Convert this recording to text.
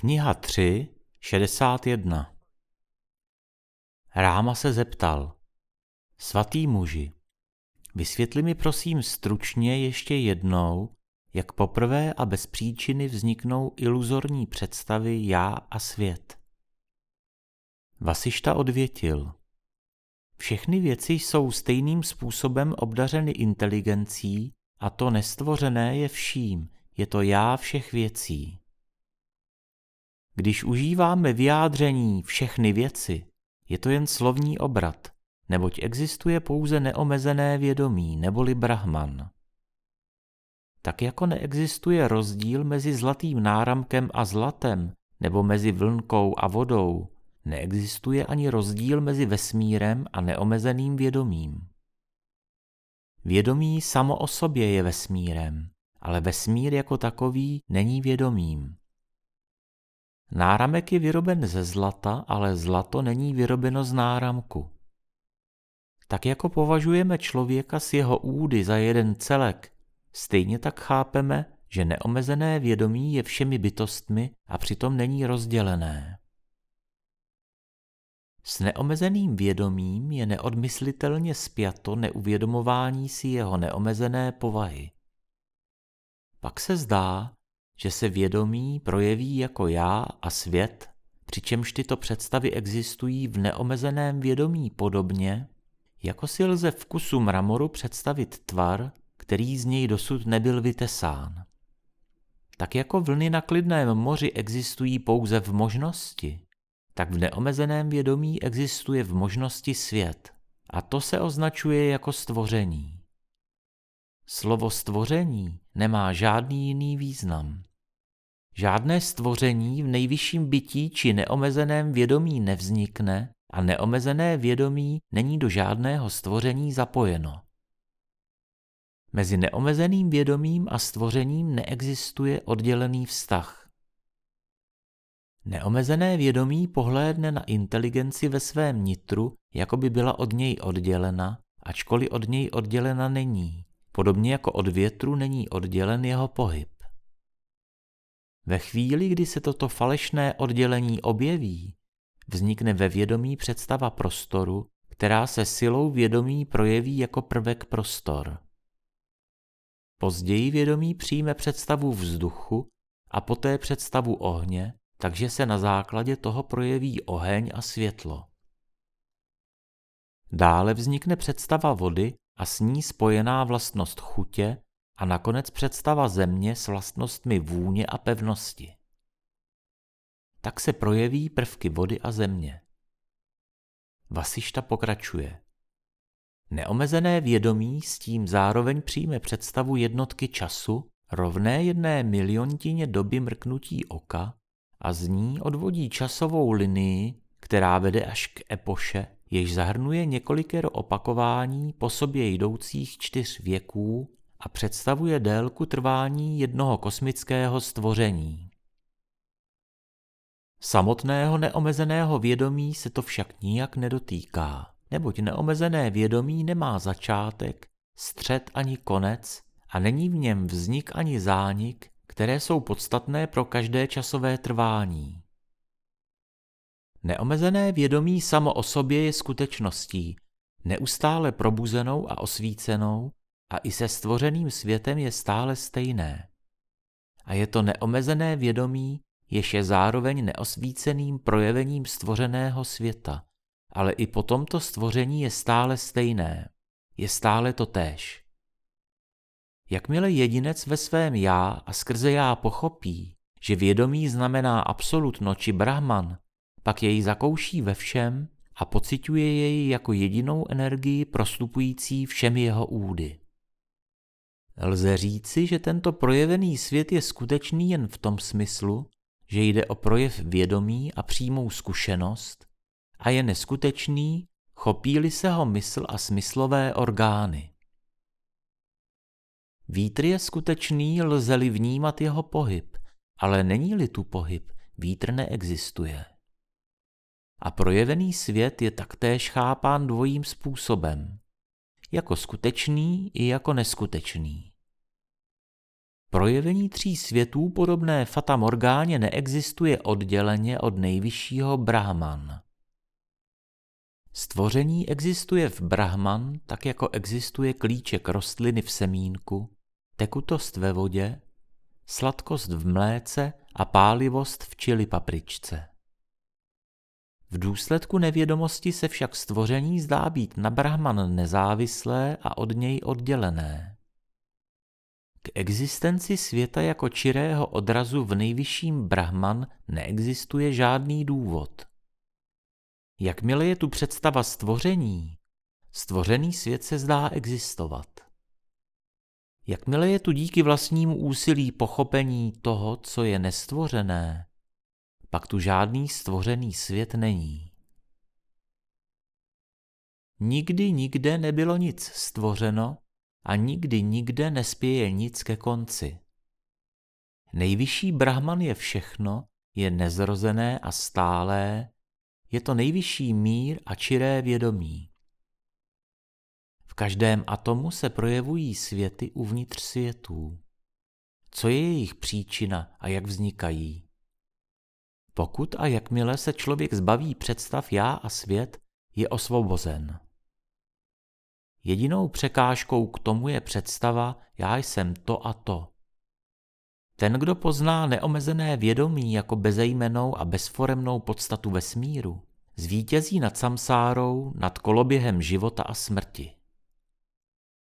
Kniha 3, 61 Ráma se zeptal, svatý muži, vysvětli mi prosím stručně ještě jednou, jak poprvé a bez příčiny vzniknou iluzorní představy já a svět. Vasišta odvětil, všechny věci jsou stejným způsobem obdařeny inteligencí a to nestvořené je vším, je to já všech věcí. Když užíváme vyjádření všechny věci, je to jen slovní obrat, neboť existuje pouze neomezené vědomí neboli brahman. Tak jako neexistuje rozdíl mezi zlatým náramkem a zlatem nebo mezi vlnkou a vodou, neexistuje ani rozdíl mezi vesmírem a neomezeným vědomím. Vědomí samo o sobě je vesmírem, ale vesmír jako takový není vědomím. Náramek je vyroben ze zlata, ale zlato není vyrobeno z náramku. Tak jako považujeme člověka s jeho údy za jeden celek, stejně tak chápeme, že neomezené vědomí je všemi bytostmi a přitom není rozdělené. S neomezeným vědomím je neodmyslitelně spjato neuvědomování si jeho neomezené povahy. Pak se zdá, že se vědomí projeví jako já a svět, přičemž tyto představy existují v neomezeném vědomí podobně, jako si lze v kusu mramoru představit tvar, který z něj dosud nebyl vytesán. Tak jako vlny na klidném moři existují pouze v možnosti, tak v neomezeném vědomí existuje v možnosti svět a to se označuje jako stvoření. Slovo stvoření nemá žádný jiný význam. Žádné stvoření v nejvyšším bytí či neomezeném vědomí nevznikne a neomezené vědomí není do žádného stvoření zapojeno. Mezi neomezeným vědomím a stvořením neexistuje oddělený vztah. Neomezené vědomí pohlédne na inteligenci ve svém nitru, jako by byla od něj oddělena, ačkoliv od něj oddělena není, podobně jako od větru není oddělen jeho pohyb. Ve chvíli, kdy se toto falešné oddělení objeví, vznikne ve vědomí představa prostoru, která se silou vědomí projeví jako prvek prostor. Později vědomí přijme představu vzduchu a poté představu ohně, takže se na základě toho projeví oheň a světlo. Dále vznikne představa vody a s ní spojená vlastnost chutě a nakonec představa země s vlastnostmi vůně a pevnosti. Tak se projeví prvky vody a země. Vasišta pokračuje. Neomezené vědomí s tím zároveň přijme představu jednotky času rovné jedné miliontině doby mrknutí oka a z ní odvodí časovou linii, která vede až k epoše, jež zahrnuje několikero opakování po sobě jdoucích čtyř věků a představuje délku trvání jednoho kosmického stvoření. Samotného neomezeného vědomí se to však nijak nedotýká, neboť neomezené vědomí nemá začátek, střed ani konec a není v něm vznik ani zánik, které jsou podstatné pro každé časové trvání. Neomezené vědomí samo o sobě je skutečností, neustále probuzenou a osvícenou, a i se stvořeným světem je stále stejné. A je to neomezené vědomí, jež je zároveň neosvíceným projevením stvořeného světa, ale i po tomto stvoření je stále stejné, je stále to též. Jakmile jedinec ve svém já a skrze já pochopí, že vědomí znamená absolutno či brahman, pak jej zakouší ve všem a pociťuje jej jako jedinou energii prostupující všemi jeho údy. Lze říci, že tento projevený svět je skutečný jen v tom smyslu, že jde o projev vědomí a přímou zkušenost a je neskutečný, chopí-li se ho mysl a smyslové orgány. Vítr je skutečný, lze-li vnímat jeho pohyb, ale není-li tu pohyb, vítr neexistuje. A projevený svět je taktéž chápán dvojím způsobem, jako skutečný i jako neskutečný. Projevení tří světů podobné Fata Morgáně neexistuje odděleně od nejvyššího Brahman. Stvoření existuje v Brahman, tak jako existuje klíček rostliny v semínku, tekutost ve vodě, sladkost v mléce a pálivost v čili papričce. V důsledku nevědomosti se však stvoření zdá být na Brahman nezávislé a od něj oddělené. K existenci světa jako čirého odrazu v nejvyšším Brahman neexistuje žádný důvod. Jakmile je tu představa stvoření, stvořený svět se zdá existovat. Jakmile je tu díky vlastnímu úsilí pochopení toho, co je nestvořené, pak tu žádný stvořený svět není. Nikdy nikde nebylo nic stvořeno a nikdy nikde nespěje nic ke konci. Nejvyšší Brahman je všechno, je nezrozené a stálé, je to nejvyšší mír a čiré vědomí. V každém atomu se projevují světy uvnitř světů. Co je jejich příčina a jak vznikají? Pokud a jakmile se člověk zbaví představ já a svět, je osvobozen. Jedinou překážkou k tomu je představa já jsem to a to. Ten, kdo pozná neomezené vědomí jako bezejmenou a bezforemnou podstatu vesmíru, zvítězí nad samsárou, nad koloběhem života a smrti.